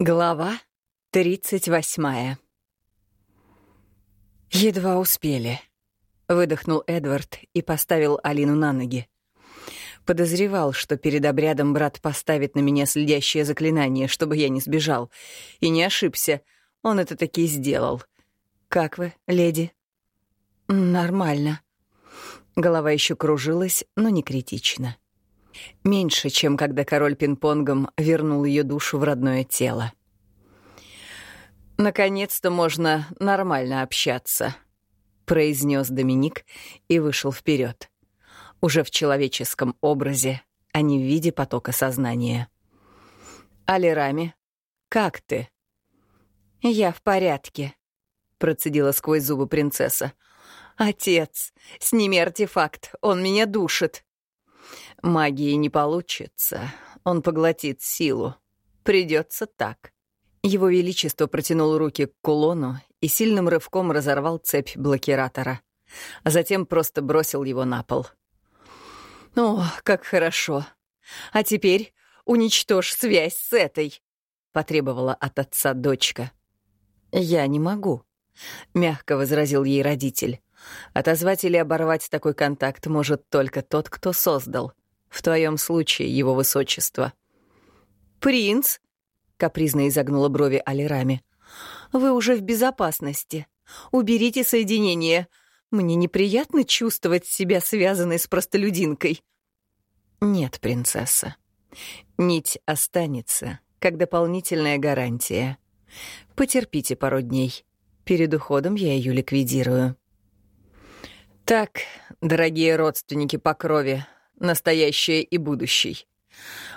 Глава тридцать восьмая. Едва успели. Выдохнул Эдвард и поставил Алину на ноги. Подозревал, что перед обрядом брат поставит на меня следящее заклинание, чтобы я не сбежал. И не ошибся. Он это таки сделал. «Как вы, леди?» «Нормально». Голова еще кружилась, но не критично. Меньше, чем когда король пинг-понгом вернул ее душу в родное тело. «Наконец-то можно нормально общаться», — произнес Доминик и вышел вперед. Уже в человеческом образе, а не в виде потока сознания. «Алирами, как ты?» «Я в порядке», — процедила сквозь зубы принцесса. «Отец, сними артефакт, он меня душит». Магии не получится. Он поглотит силу. Придется так. Его Величество протянул руки к кулону и сильным рывком разорвал цепь блокиратора. А затем просто бросил его на пол. «О, как хорошо! А теперь уничтожь связь с этой!» — потребовала от отца дочка. «Я не могу», — мягко возразил ей родитель. «Отозвать или оборвать такой контакт может только тот, кто создал. В твоем случае, его высочество. «Принц?» — капризно изогнула брови Алирами. «Вы уже в безопасности. Уберите соединение. Мне неприятно чувствовать себя связанной с простолюдинкой». «Нет, принцесса. Нить останется, как дополнительная гарантия. Потерпите пару дней. Перед уходом я ее ликвидирую». «Так, дорогие родственники по крови, настоящее и будущий.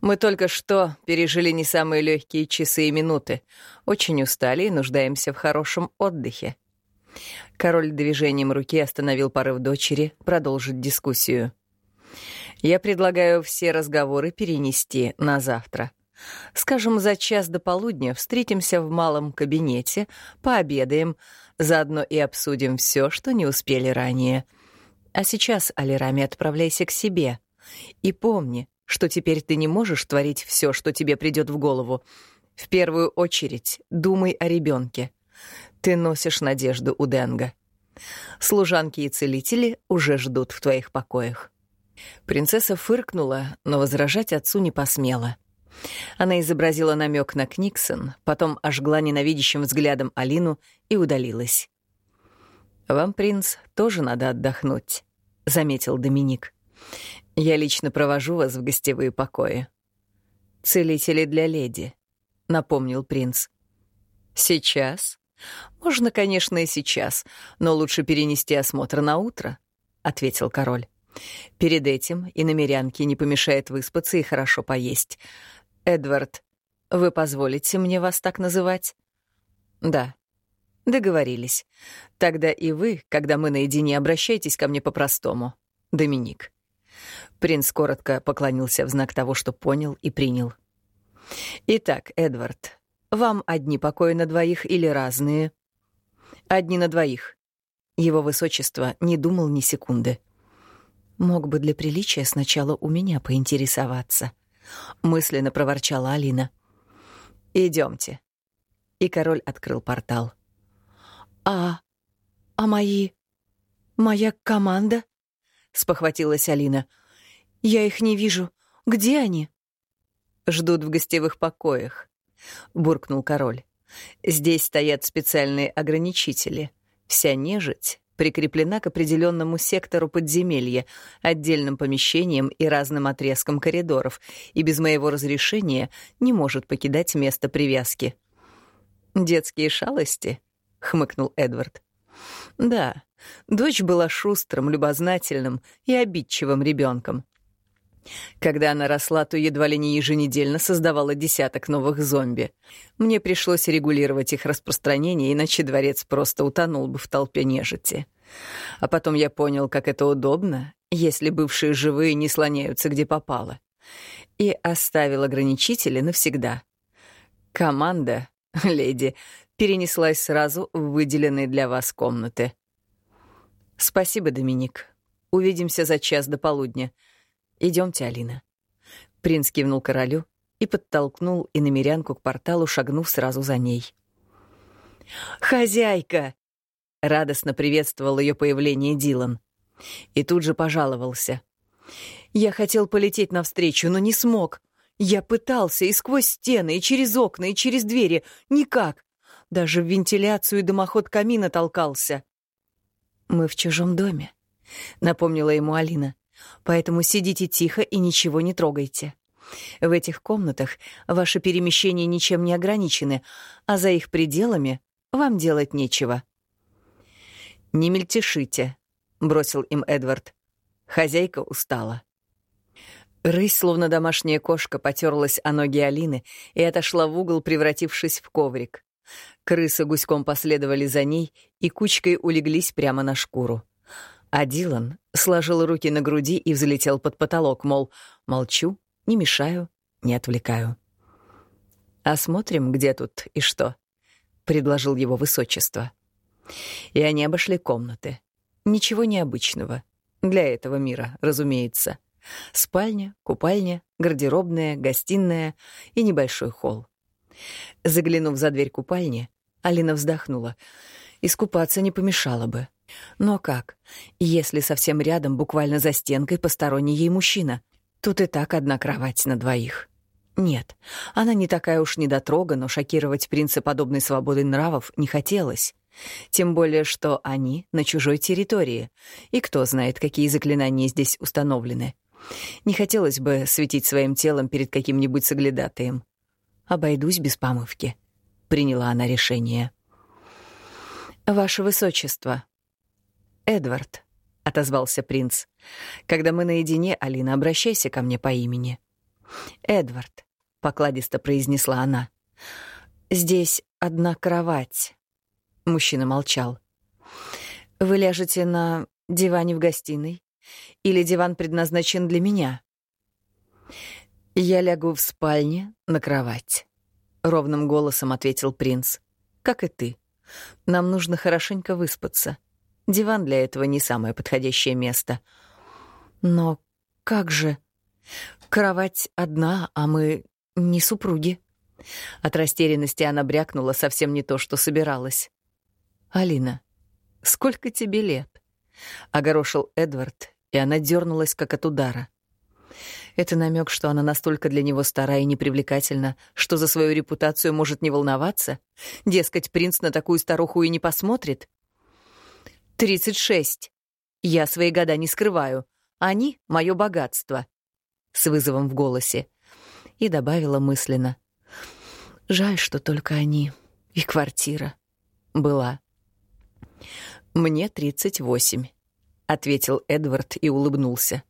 Мы только что пережили не самые легкие часы и минуты, очень устали и нуждаемся в хорошем отдыхе. Король движением руки остановил порыв дочери продолжить дискуссию. Я предлагаю все разговоры перенести на завтра. Скажем, за час до полудня встретимся в малом кабинете, пообедаем, заодно и обсудим все, что не успели ранее. А сейчас, Алирами, отправляйся к себе — и помни, что теперь ты не можешь творить все, что тебе придет в голову. В первую очередь думай о ребенке. Ты носишь надежду у Денга. Служанки и целители уже ждут в твоих покоях. Принцесса фыркнула, но возражать отцу не посмела. Она изобразила намек на Книксон, потом ожгла ненавидящим взглядом Алину и удалилась. «Вам, принц, тоже надо отдохнуть», — заметил Доминик. Я лично провожу вас в гостевые покои. Целители для леди, напомнил принц. Сейчас? Можно, конечно, и сейчас, но лучше перенести осмотр на утро, ответил король. Перед этим и намерянке не помешает выспаться и хорошо поесть. Эдвард, вы позволите мне вас так называть? Да. Договорились. Тогда и вы, когда мы наедине, обращайтесь ко мне по-простому. Доминик. Принц коротко поклонился в знак того, что понял и принял. «Итак, Эдвард, вам одни покои на двоих или разные?» «Одни на двоих». Его высочество не думал ни секунды. «Мог бы для приличия сначала у меня поинтересоваться», — мысленно проворчала Алина. Идемте. И король открыл портал. «А... а мои... моя команда?» — спохватилась Алина. Я их не вижу. Где они? Ждут в гостевых покоях, буркнул король. Здесь стоят специальные ограничители. Вся нежить прикреплена к определенному сектору подземелья, отдельным помещениям и разным отрезкам коридоров, и без моего разрешения не может покидать место привязки. «Детские шалости?» — хмыкнул Эдвард. «Да, дочь была шустрым, любознательным и обидчивым ребенком. Когда она росла, то едва ли не еженедельно создавала десяток новых зомби. Мне пришлось регулировать их распространение, иначе дворец просто утонул бы в толпе нежити. А потом я понял, как это удобно, если бывшие живые не слоняются где попало. И оставил ограничители навсегда. Команда, леди, перенеслась сразу в выделенные для вас комнаты. «Спасибо, Доминик. Увидимся за час до полудня. Идемте, Алина». Принц кивнул королю и подтолкнул иномерянку к порталу, шагнув сразу за ней. «Хозяйка!» — радостно приветствовал ее появление Дилан. И тут же пожаловался. «Я хотел полететь навстречу, но не смог. Я пытался и сквозь стены, и через окна, и через двери. Никак. Даже в вентиляцию и дымоход камина толкался». «Мы в чужом доме», — напомнила ему Алина. «Поэтому сидите тихо и ничего не трогайте. В этих комнатах ваши перемещения ничем не ограничены, а за их пределами вам делать нечего». «Не мельтешите», — бросил им Эдвард. Хозяйка устала. Рысь, словно домашняя кошка, потерлась о ноги Алины и отошла в угол, превратившись в коврик. Крысы гуськом последовали за ней и кучкой улеглись прямо на шкуру. А Дилан сложил руки на груди и взлетел под потолок, мол, молчу, не мешаю, не отвлекаю. «Осмотрим, где тут и что», — предложил его высочество. И они обошли комнаты. Ничего необычного. Для этого мира, разумеется. Спальня, купальня, гардеробная, гостиная и небольшой холл. Заглянув за дверь купальни, Алина вздохнула. Искупаться не помешало бы. Но как, если совсем рядом, буквально за стенкой, посторонний ей мужчина? Тут и так одна кровать на двоих. Нет, она не такая уж недотрога, но шокировать принца подобной свободой нравов не хотелось. Тем более, что они на чужой территории, и кто знает, какие заклинания здесь установлены. Не хотелось бы светить своим телом перед каким-нибудь соглядатаем. Обойдусь без помывки. Приняла она решение. «Ваше Высочество». «Эдвард», — отозвался принц. «Когда мы наедине, Алина, обращайся ко мне по имени». «Эдвард», — покладисто произнесла она. «Здесь одна кровать». Мужчина молчал. «Вы ляжете на диване в гостиной? Или диван предназначен для меня?» «Я лягу в спальне на кровать», — ровным голосом ответил принц. «Как и ты. Нам нужно хорошенько выспаться. Диван для этого не самое подходящее место». «Но как же? Кровать одна, а мы не супруги». От растерянности она брякнула совсем не то, что собиралась. «Алина, сколько тебе лет?» — огорошил Эдвард, и она дернулась, как от удара. Это намек, что она настолько для него стара и непривлекательна, что за свою репутацию может не волноваться? Дескать, принц на такую старуху и не посмотрит? «Тридцать шесть. Я свои года не скрываю. Они — мое богатство», — с вызовом в голосе. И добавила мысленно. «Жаль, что только они и квартира была». «Мне тридцать восемь», — ответил Эдвард и улыбнулся.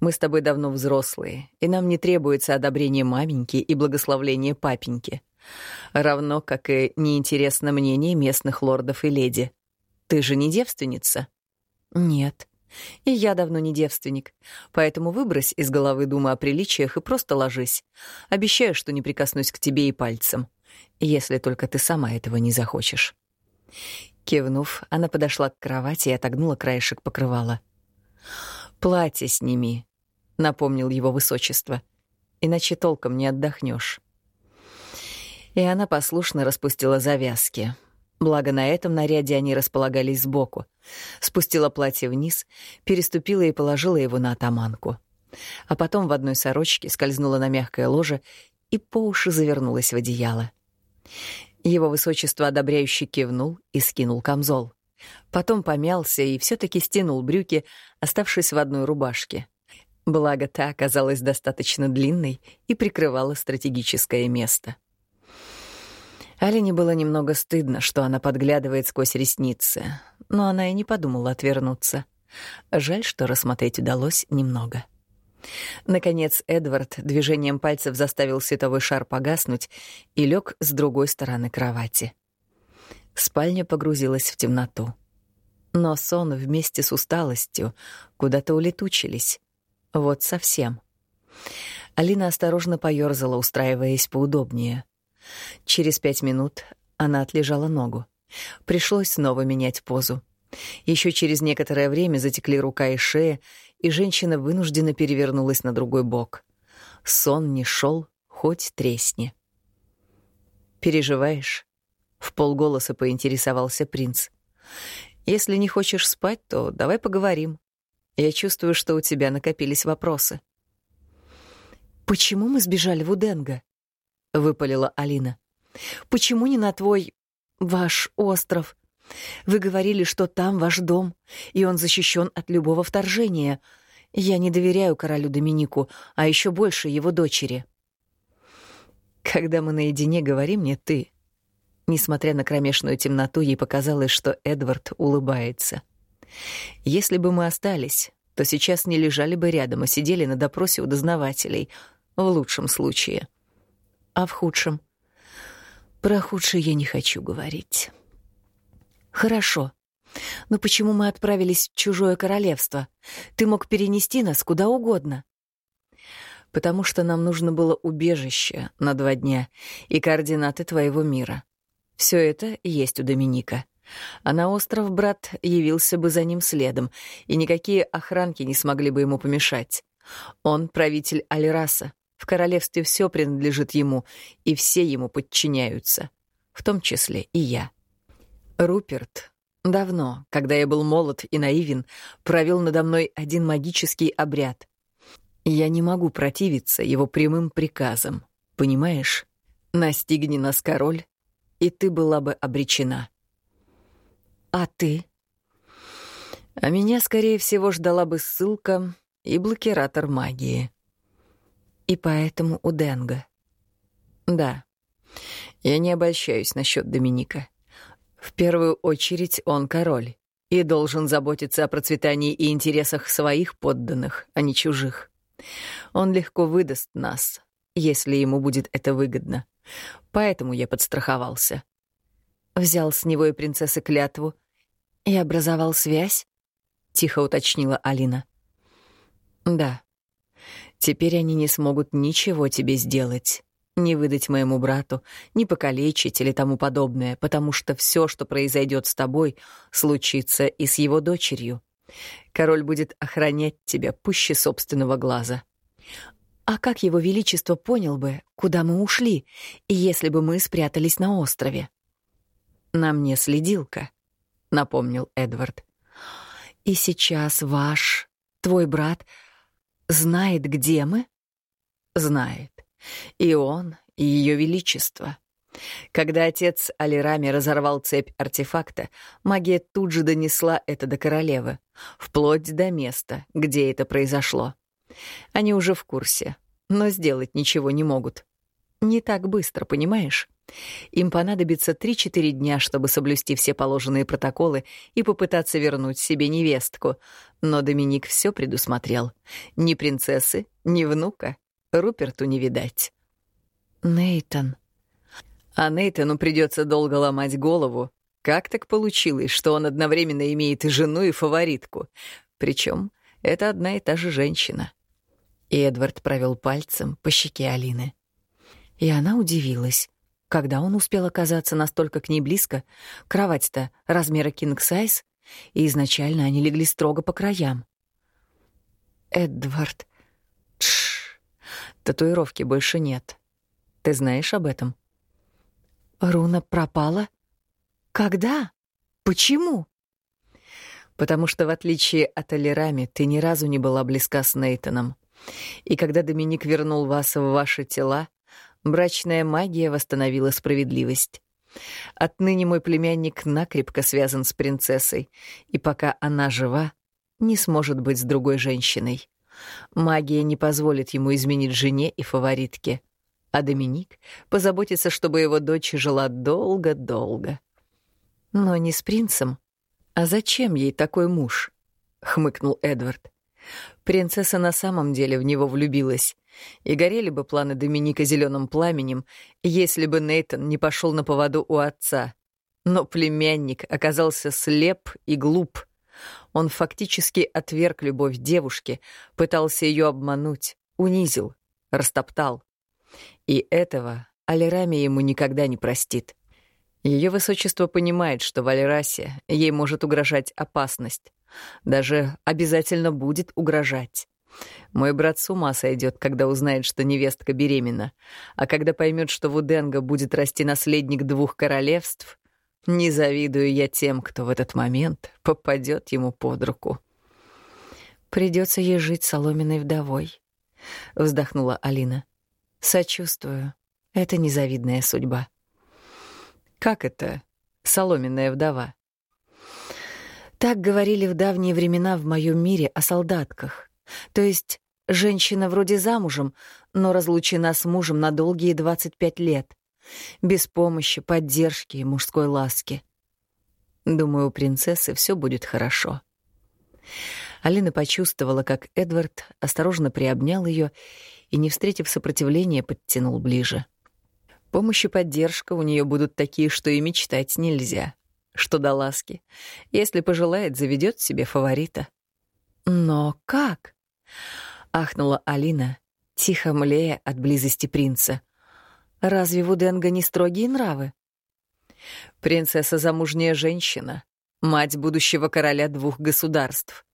«Мы с тобой давно взрослые, и нам не требуется одобрение маменьки и благословление папеньки. Равно, как и неинтересно мнение местных лордов и леди. Ты же не девственница?» «Нет», и я давно не девственник, поэтому выбрось из головы думы о приличиях и просто ложись. Обещаю, что не прикоснусь к тебе и пальцем, если только ты сама этого не захочешь. Кивнув, она подошла к кровати и отогнула краешек покрывала. «Платье сними», — напомнил его высочество, — «иначе толком не отдохнешь». И она послушно распустила завязки. Благо, на этом наряде они располагались сбоку. Спустила платье вниз, переступила и положила его на атаманку. А потом в одной сорочке скользнула на мягкое ложе и по уши завернулась в одеяло. Его высочество одобряюще кивнул и скинул камзол. Потом помялся и все таки стянул брюки, оставшись в одной рубашке. Благо, та оказалась достаточно длинной и прикрывала стратегическое место. Алине было немного стыдно, что она подглядывает сквозь ресницы, но она и не подумала отвернуться. Жаль, что рассмотреть удалось немного. — Наконец Эдвард движением пальцев заставил световой шар погаснуть и лег с другой стороны кровати. Спальня погрузилась в темноту. Но сон вместе с усталостью куда-то улетучились. Вот совсем. Алина осторожно поёрзала, устраиваясь поудобнее. Через пять минут она отлежала ногу. Пришлось снова менять позу. Еще через некоторое время затекли рука и шея, и женщина вынужденно перевернулась на другой бок. Сон не шел, хоть тресни. «Переживаешь?» — в полголоса поинтересовался принц. «Если не хочешь спать, то давай поговорим. Я чувствую, что у тебя накопились вопросы». «Почему мы сбежали в Уденго?» — выпалила Алина. «Почему не на твой... ваш остров? Вы говорили, что там ваш дом, и он защищен от любого вторжения. Я не доверяю королю Доминику, а еще больше его дочери». «Когда мы наедине, говори мне ты». Несмотря на кромешную темноту, ей показалось, что Эдвард улыбается. «Если бы мы остались, то сейчас не лежали бы рядом, а сидели на допросе у дознавателей, в лучшем случае. А в худшем? Про худшее я не хочу говорить». «Хорошо. Но почему мы отправились в чужое королевство? Ты мог перенести нас куда угодно» потому что нам нужно было убежище на два дня и координаты твоего мира. Все это есть у Доминика. А на остров брат явился бы за ним следом, и никакие охранки не смогли бы ему помешать. Он правитель Альраса. В королевстве все принадлежит ему, и все ему подчиняются, в том числе и я. Руперт давно, когда я был молод и наивен, провел надо мной один магический обряд. Я не могу противиться его прямым приказам, понимаешь? Настигни нас, король, и ты была бы обречена. А ты? А меня, скорее всего, ждала бы ссылка и блокиратор магии. И поэтому у Денга. Да. Я не обольщаюсь насчет Доминика. В первую очередь он король и должен заботиться о процветании и интересах своих подданных, а не чужих. Он легко выдаст нас, если ему будет это выгодно. Поэтому я подстраховался. Взял с него и принцессы клятву и образовал связь? Тихо уточнила Алина. Да. Теперь они не смогут ничего тебе сделать. Не выдать моему брату, не покалечить или тому подобное, потому что все, что произойдет с тобой, случится и с его дочерью. Король будет охранять тебя пуще собственного глаза. А как его величество понял бы, куда мы ушли, если бы мы спрятались на острове? На мне следилка, напомнил Эдвард. И сейчас ваш, твой брат, знает, где мы? Знает. И он, и ее величество. Когда отец Алирами разорвал цепь артефакта, магия тут же донесла это до королевы, вплоть до места, где это произошло. Они уже в курсе, но сделать ничего не могут. Не так быстро, понимаешь? Им понадобится 3-4 дня, чтобы соблюсти все положенные протоколы и попытаться вернуть себе невестку. Но Доминик все предусмотрел. Ни принцессы, ни внука. Руперту не видать. Нейтан, а Нейтану придется долго ломать голову. Как так получилось, что он одновременно имеет и жену, и фаворитку? Причем это одна и та же женщина. И Эдвард провел пальцем по щеке Алины. И она удивилась. Когда он успел оказаться настолько к ней близко, кровать-то размера кинг-сайз, и изначально они легли строго по краям. «Эдвард, тш, татуировки больше нет. Ты знаешь об этом?» Руна пропала? Когда? Почему? Потому что, в отличие от Алирами, ты ни разу не была близка с Нейтаном. И когда Доминик вернул вас в ваши тела, брачная магия восстановила справедливость. Отныне мой племянник накрепко связан с принцессой, и пока она жива, не сможет быть с другой женщиной. Магия не позволит ему изменить жене и фаворитке а Доминик позаботится, чтобы его дочь жила долго-долго. Но не с принцем. А зачем ей такой муж? хмыкнул Эдвард. Принцесса на самом деле в него влюбилась, и горели бы планы Доминика зеленым пламенем, если бы Нейтон не пошел на поводу у отца. Но племянник оказался слеп и глуп. Он фактически отверг любовь девушки, пытался ее обмануть, унизил, растоптал. И этого Алирами ему никогда не простит. Ее высочество понимает, что в Алирасе ей может угрожать опасность. Даже обязательно будет угрожать. Мой брат с ума сойдет, когда узнает, что невестка беременна. А когда поймет, что в Уденго будет расти наследник двух королевств, не завидую я тем, кто в этот момент попадет ему под руку. Придется ей жить соломенной вдовой, вздохнула Алина. Сочувствую. Это незавидная судьба. Как это соломенная вдова? Так говорили в давние времена в моем мире о солдатках. То есть женщина вроде замужем, но разлучена с мужем на долгие 25 лет. Без помощи, поддержки и мужской ласки. Думаю, у принцессы все будет хорошо. Алина почувствовала, как Эдвард осторожно приобнял ее и, не встретив сопротивления, подтянул ближе. Помощь и поддержка у нее будут такие, что и мечтать нельзя. Что до ласки. Если пожелает, заведет себе фаворита. «Но как?» — ахнула Алина, тихо млея от близости принца. «Разве в Уденго не строгие нравы?» «Принцесса — замужняя женщина, мать будущего короля двух государств.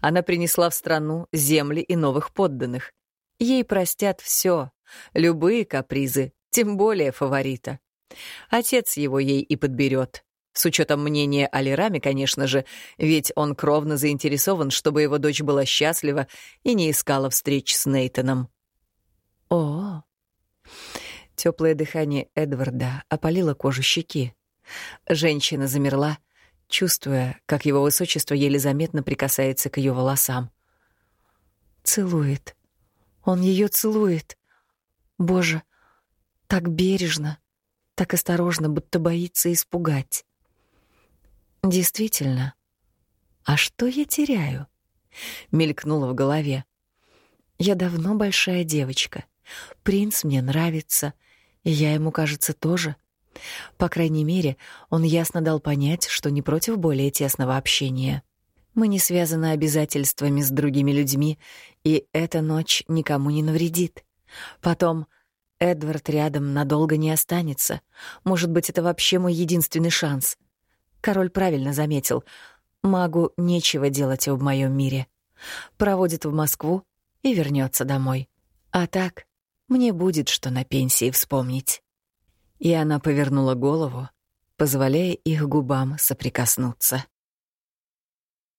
Она принесла в страну земли и новых подданных. Ей простят все, любые капризы, тем более фаворита. Отец его ей и подберет. С учетом мнения Алирами, конечно же, ведь он кровно заинтересован, чтобы его дочь была счастлива и не искала встреч с Нейтоном. О, теплое дыхание Эдварда опалило кожу щеки. Женщина замерла, чувствуя, как его высочество еле заметно прикасается к ее волосам. Целует. Он ее целует. Боже, так бережно, так осторожно, будто боится испугать. Действительно. А что я теряю? Мелькнуло в голове. Я давно большая девочка. Принц мне нравится, и я ему, кажется, тоже. По крайней мере, он ясно дал понять, что не против более тесного общения. Мы не связаны обязательствами с другими людьми, и эта ночь никому не навредит. Потом Эдвард рядом надолго не останется. Может быть, это вообще мой единственный шанс. Король правильно заметил. Магу нечего делать в моем мире. Проводит в Москву и вернется домой. А так, мне будет что на пенсии вспомнить. И она повернула голову, позволяя их губам соприкоснуться.